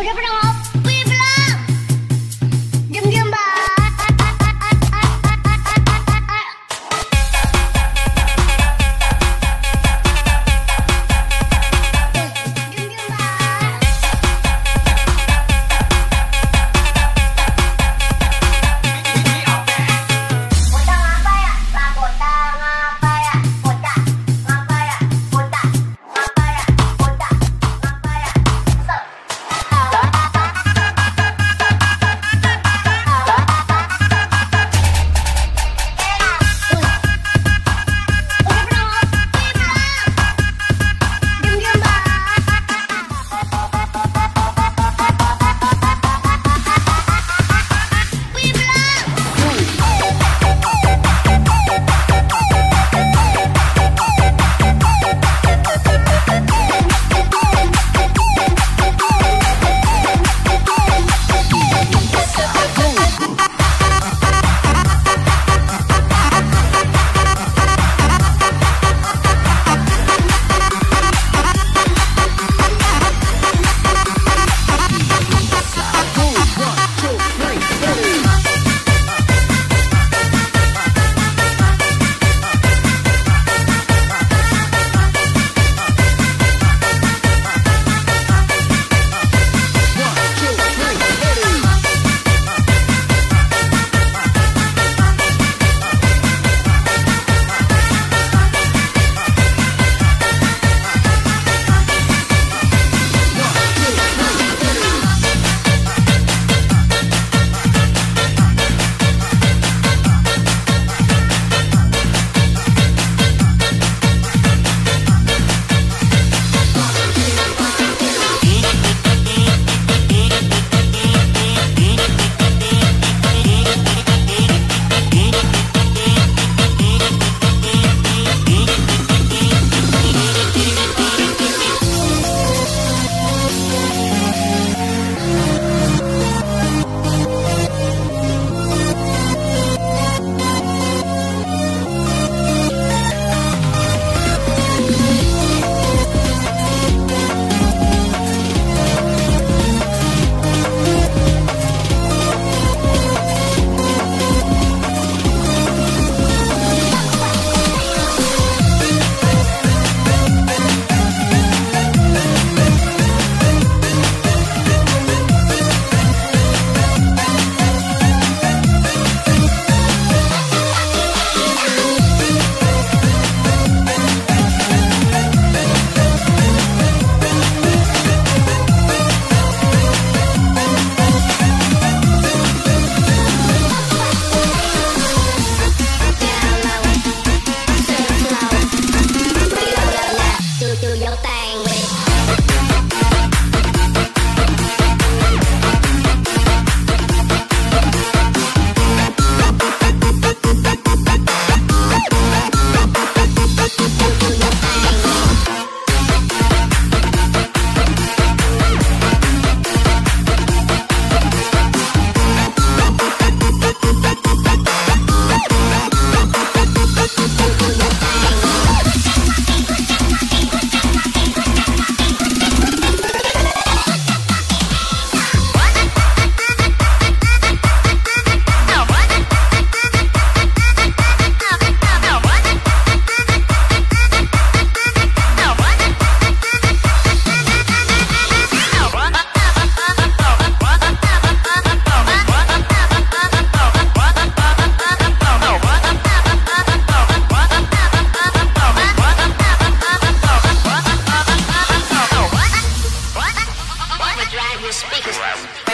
我这不正好。speakers.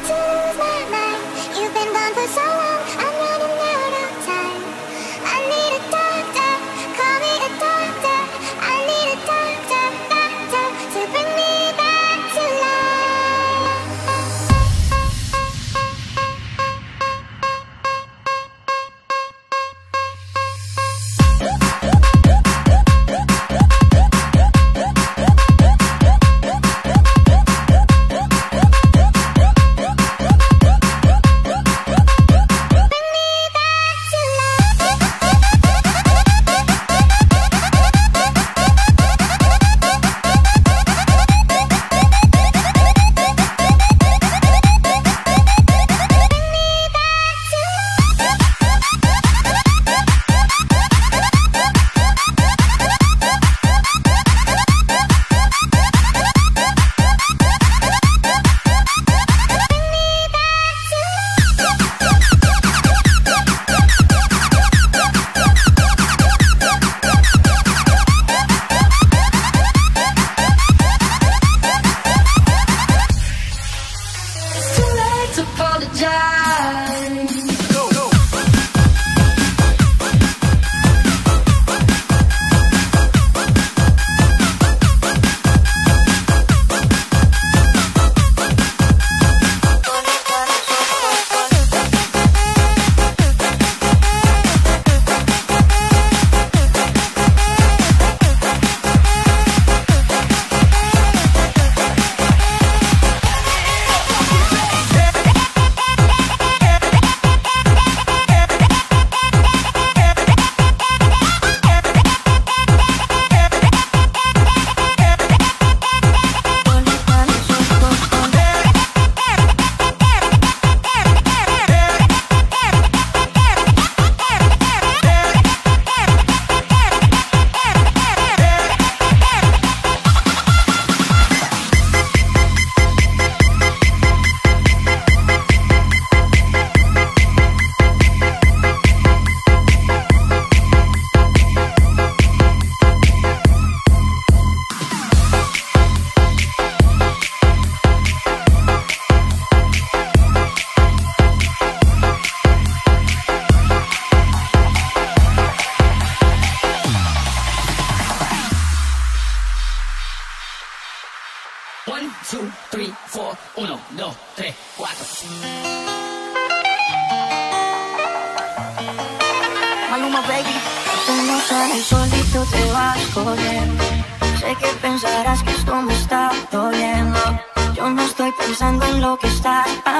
tears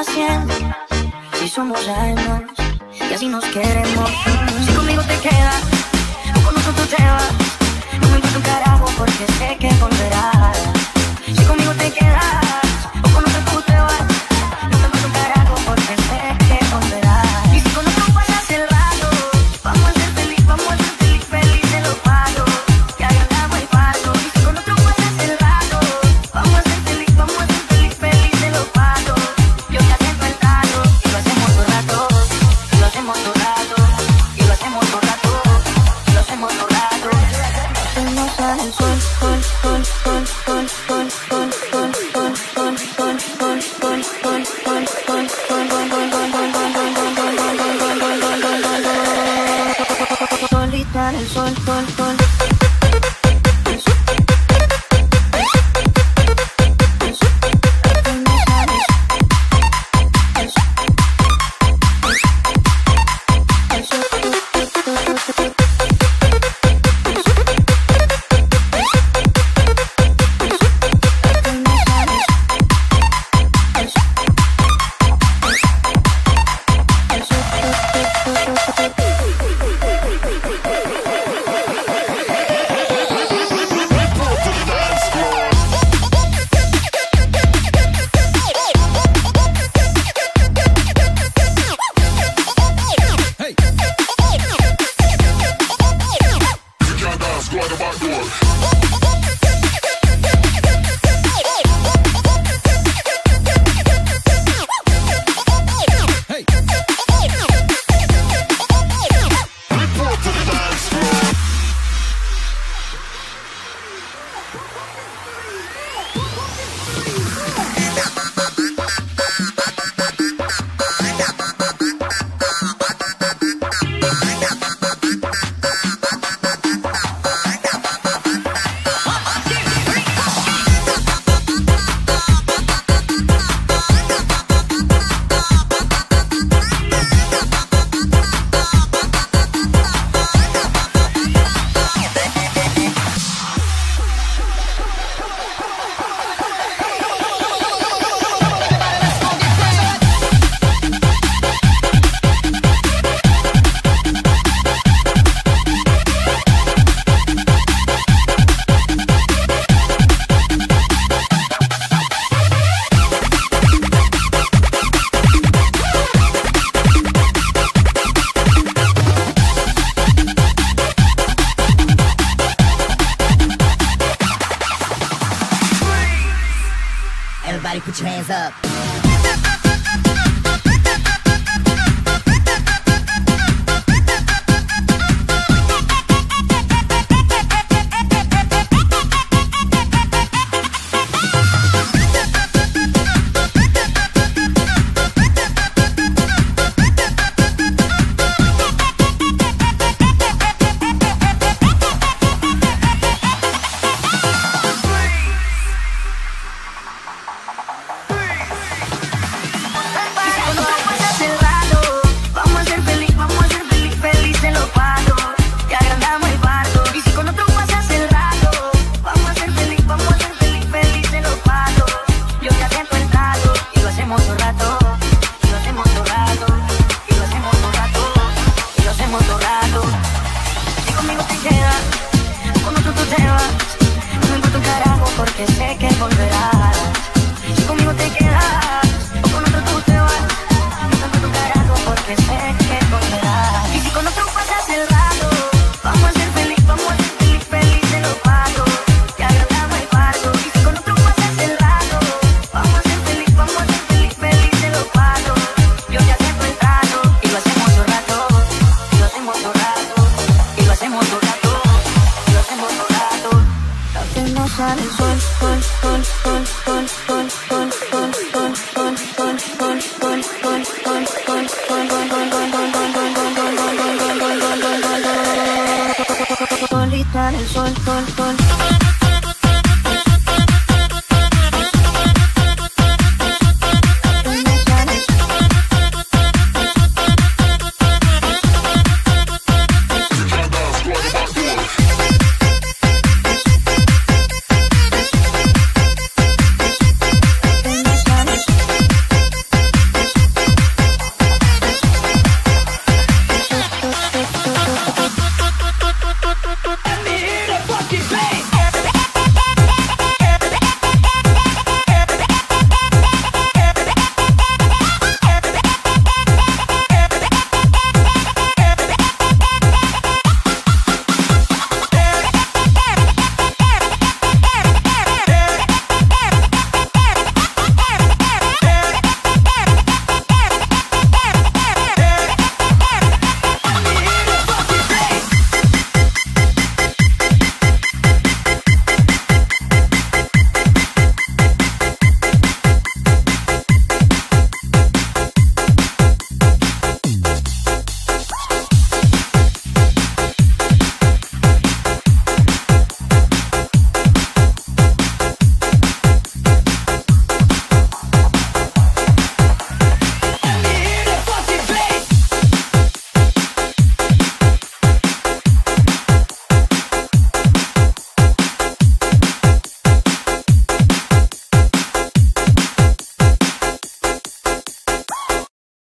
Si somos almas y así nos queremos. Si conmigo te quedas o con nosotros te vas. No me importa un carajo porque sé que volverás. Si conmigo te quedas. Everybody put your hands up. on and on.